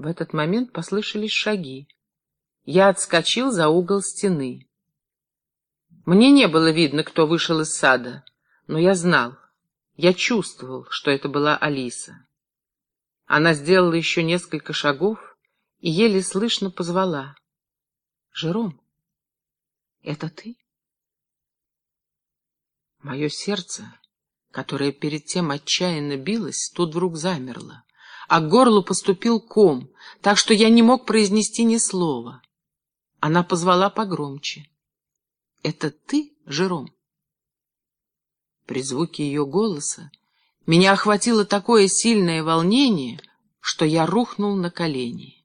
В этот момент послышались шаги. Я отскочил за угол стены. Мне не было видно, кто вышел из сада, но я знал, я чувствовал, что это была Алиса. Она сделала еще несколько шагов и еле слышно позвала. — Жером, это ты? Мое сердце, которое перед тем отчаянно билось, тут вдруг замерло, а к горлу поступил ком, так что я не мог произнести ни слова. Она позвала погромче. — Это ты, Жером? При звуке ее голоса меня охватило такое сильное волнение, что я рухнул на колени.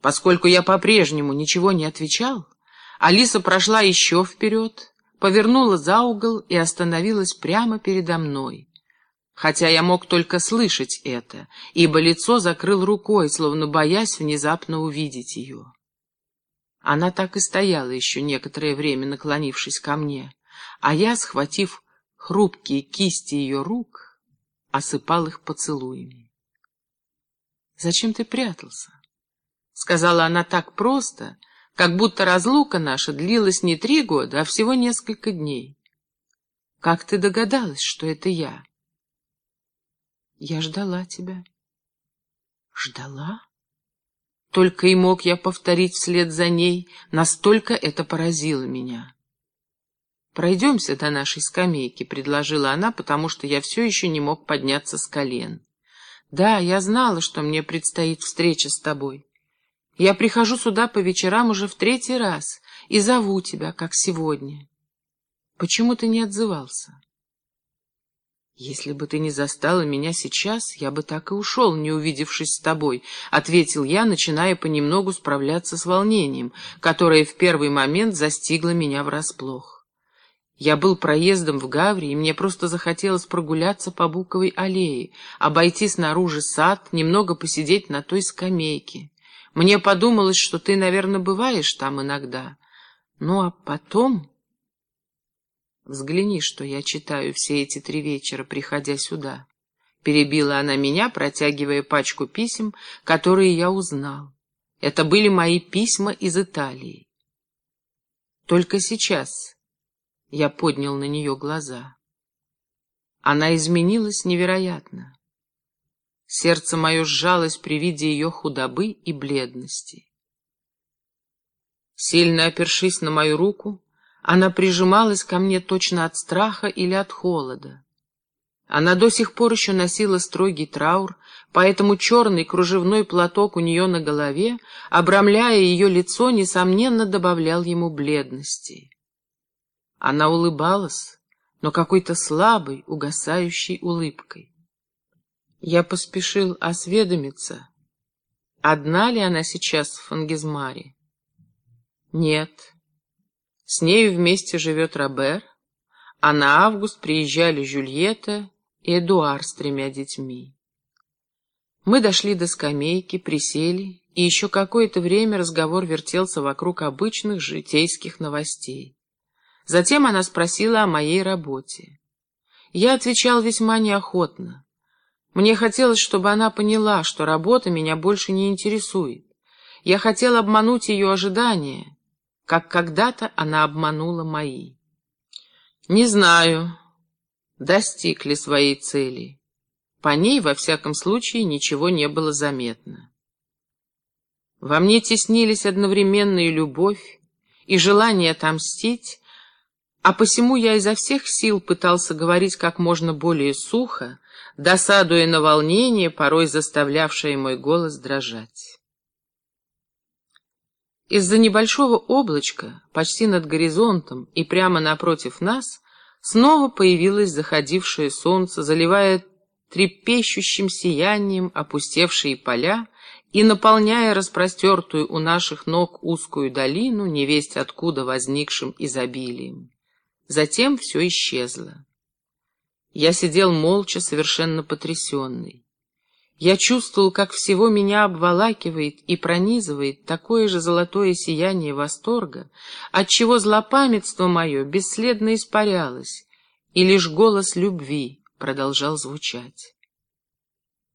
Поскольку я по-прежнему ничего не отвечал, Алиса прошла еще вперед, повернула за угол и остановилась прямо передо мной. Хотя я мог только слышать это, ибо лицо закрыл рукой, словно боясь внезапно увидеть ее. Она так и стояла еще некоторое время, наклонившись ко мне, а я, схватив хрупкие кисти ее рук, осыпал их поцелуями. «Зачем ты прятался?» — сказала она так просто, — как будто разлука наша длилась не три года, а всего несколько дней. Как ты догадалась, что это я? Я ждала тебя. Ждала? Только и мог я повторить вслед за ней, настолько это поразило меня. «Пройдемся до нашей скамейки», — предложила она, потому что я все еще не мог подняться с колен. «Да, я знала, что мне предстоит встреча с тобой. Я прихожу сюда по вечерам уже в третий раз и зову тебя, как сегодня. Почему ты не отзывался? Если бы ты не застала меня сейчас, я бы так и ушел, не увидевшись с тобой, — ответил я, начиная понемногу справляться с волнением, которое в первый момент застигло меня врасплох. Я был проездом в Гаври, и мне просто захотелось прогуляться по Буковой аллее, обойти снаружи сад, немного посидеть на той скамейке. Мне подумалось, что ты, наверное, бываешь там иногда. Ну, а потом... Взгляни, что я читаю все эти три вечера, приходя сюда. Перебила она меня, протягивая пачку писем, которые я узнал. Это были мои письма из Италии. Только сейчас я поднял на нее глаза. Она изменилась невероятно. Сердце мое сжалось при виде ее худобы и бледности. Сильно опершись на мою руку, она прижималась ко мне точно от страха или от холода. Она до сих пор еще носила строгий траур, поэтому черный кружевной платок у нее на голове, обрамляя ее лицо, несомненно добавлял ему бледности. Она улыбалась, но какой-то слабой, угасающей улыбкой. Я поспешил осведомиться, одна ли она сейчас в Фангизмаре. Нет. С нею вместе живет Робер, а на август приезжали Жюльетта и Эдуар с тремя детьми. Мы дошли до скамейки, присели, и еще какое-то время разговор вертелся вокруг обычных житейских новостей. Затем она спросила о моей работе. Я отвечал весьма неохотно. Мне хотелось, чтобы она поняла, что работа меня больше не интересует. Я хотел обмануть ее ожидания, как когда-то она обманула мои. Не знаю, достиг ли своей цели. По ней, во всяком случае, ничего не было заметно. Во мне теснились одновременно и любовь, и желание отомстить, а посему я изо всех сил пытался говорить как можно более сухо, досадуя на волнение, порой заставлявшее мой голос дрожать. Из-за небольшого облачка, почти над горизонтом и прямо напротив нас, снова появилось заходившее солнце, заливая трепещущим сиянием опустевшие поля и наполняя распростертую у наших ног узкую долину, невесть откуда возникшим изобилием. Затем все исчезло. Я сидел молча, совершенно потрясенный. Я чувствовал, как всего меня обволакивает и пронизывает такое же золотое сияние восторга, отчего злопамятство мое бесследно испарялось, и лишь голос любви продолжал звучать.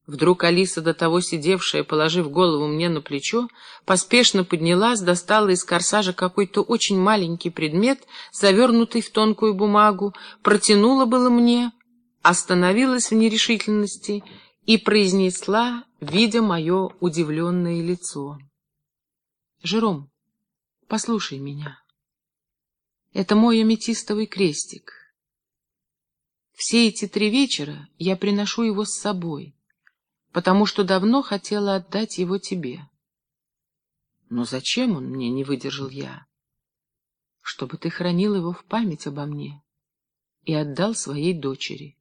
Вдруг Алиса, до того сидевшая, положив голову мне на плечо, поспешно поднялась, достала из корсажа какой-то очень маленький предмет, завернутый в тонкую бумагу, протянула было мне, остановилась в нерешительности и произнесла, видя мое удивленное лицо. «Жером, послушай меня. Это мой аметистовый крестик. Все эти три вечера я приношу его с собой» потому что давно хотела отдать его тебе. Но зачем он мне, не выдержал я? Чтобы ты хранил его в память обо мне и отдал своей дочери.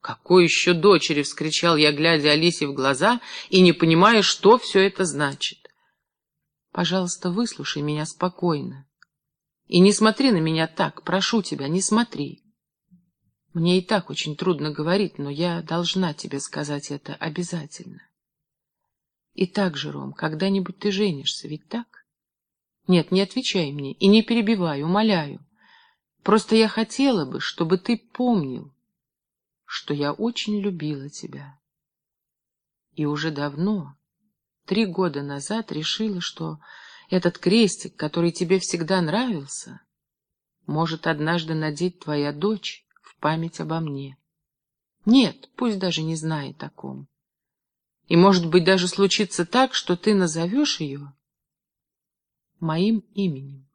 «Какой еще дочери?» — вскричал я, глядя Алисе в глаза и не понимая, что все это значит. «Пожалуйста, выслушай меня спокойно. И не смотри на меня так, прошу тебя, не смотри. Мне и так очень трудно говорить, но я должна тебе сказать это обязательно. Итак, Жером, когда-нибудь ты женишься, ведь так? Нет, не отвечай мне и не перебивай, умоляю. Просто я хотела бы, чтобы ты помнил, что я очень любила тебя. И уже давно, три года назад, решила, что этот крестик, который тебе всегда нравился, может однажды надеть твоя дочь, память обо мне. Нет, пусть даже не знает о ком. И, может быть, даже случится так, что ты назовешь ее моим именем.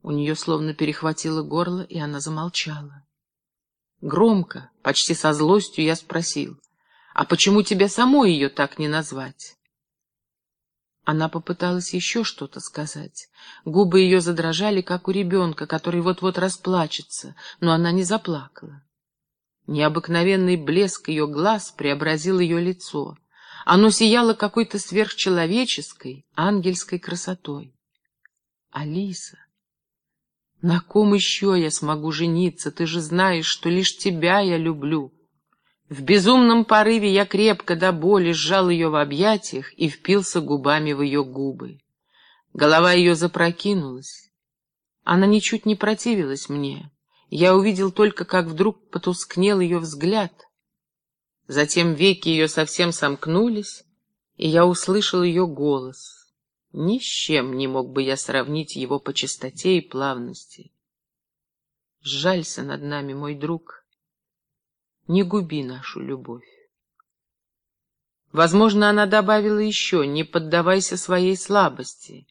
У нее словно перехватило горло, и она замолчала. Громко, почти со злостью я спросил, «А почему тебе самой ее так не назвать?» Она попыталась еще что-то сказать. Губы ее задрожали, как у ребенка, который вот-вот расплачется, но она не заплакала. Необыкновенный блеск ее глаз преобразил ее лицо. Оно сияло какой-то сверхчеловеческой, ангельской красотой. «Алиса, на ком еще я смогу жениться? Ты же знаешь, что лишь тебя я люблю». В безумном порыве я крепко до боли сжал ее в объятиях и впился губами в ее губы. Голова ее запрокинулась. Она ничуть не противилась мне. Я увидел только, как вдруг потускнел ее взгляд. Затем веки ее совсем сомкнулись, и я услышал ее голос. Ни с чем не мог бы я сравнить его по чистоте и плавности. Жалься над нами, мой друг, не губи нашу любовь. Возможно, она добавила еще «не поддавайся своей слабости».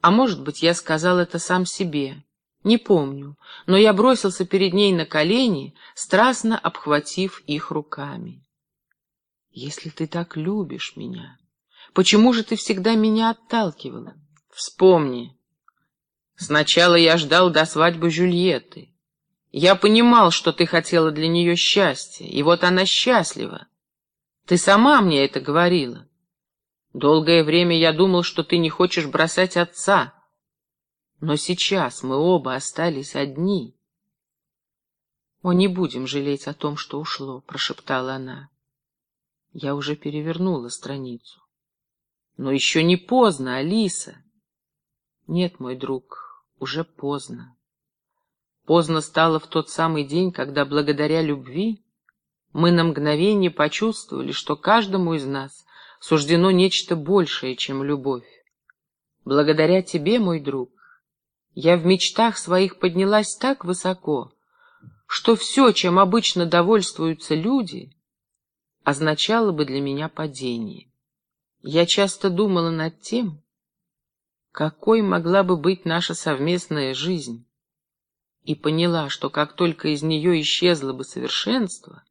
А может быть, я сказал это сам себе. Не помню, но я бросился перед ней на колени, страстно обхватив их руками. «Если ты так любишь меня, почему же ты всегда меня отталкивала? Вспомни. Сначала я ждал до свадьбы Жюльетты. Я понимал, что ты хотела для нее счастья, и вот она счастлива. Ты сама мне это говорила. Долгое время я думал, что ты не хочешь бросать отца. Но сейчас мы оба остались одни. «О, не будем жалеть о том, что ушло», — прошептала она. Я уже перевернула страницу. «Но еще не поздно, Алиса». «Нет, мой друг, уже поздно». Поздно стало в тот самый день, когда благодаря любви мы на мгновение почувствовали, что каждому из нас суждено нечто большее, чем любовь. Благодаря тебе, мой друг, я в мечтах своих поднялась так высоко, что все, чем обычно довольствуются люди, означало бы для меня падение. Я часто думала над тем, какой могла бы быть наша совместная жизнь, и поняла, что как только из нее исчезло бы совершенство,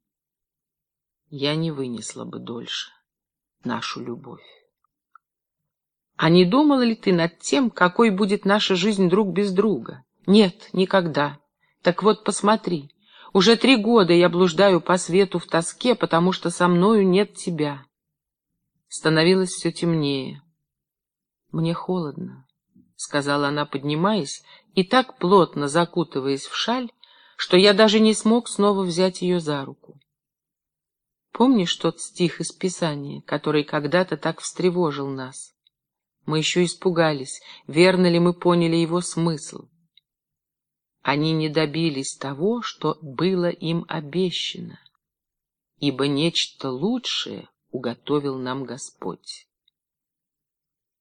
я не вынесла бы дольше нашу любовь. А не думала ли ты над тем, какой будет наша жизнь друг без друга? Нет, никогда. Так вот, посмотри, уже три года я блуждаю по свету в тоске, потому что со мною нет тебя. Становилось все темнее. Мне холодно, — сказала она, поднимаясь и так плотно закутываясь в шаль, что я даже не смог снова взять ее за руку. Помнишь тот стих из Писания, который когда-то так встревожил нас? Мы еще испугались, верно ли мы поняли его смысл. Они не добились того, что было им обещано. ибо нечто лучшее уготовил нам Господь.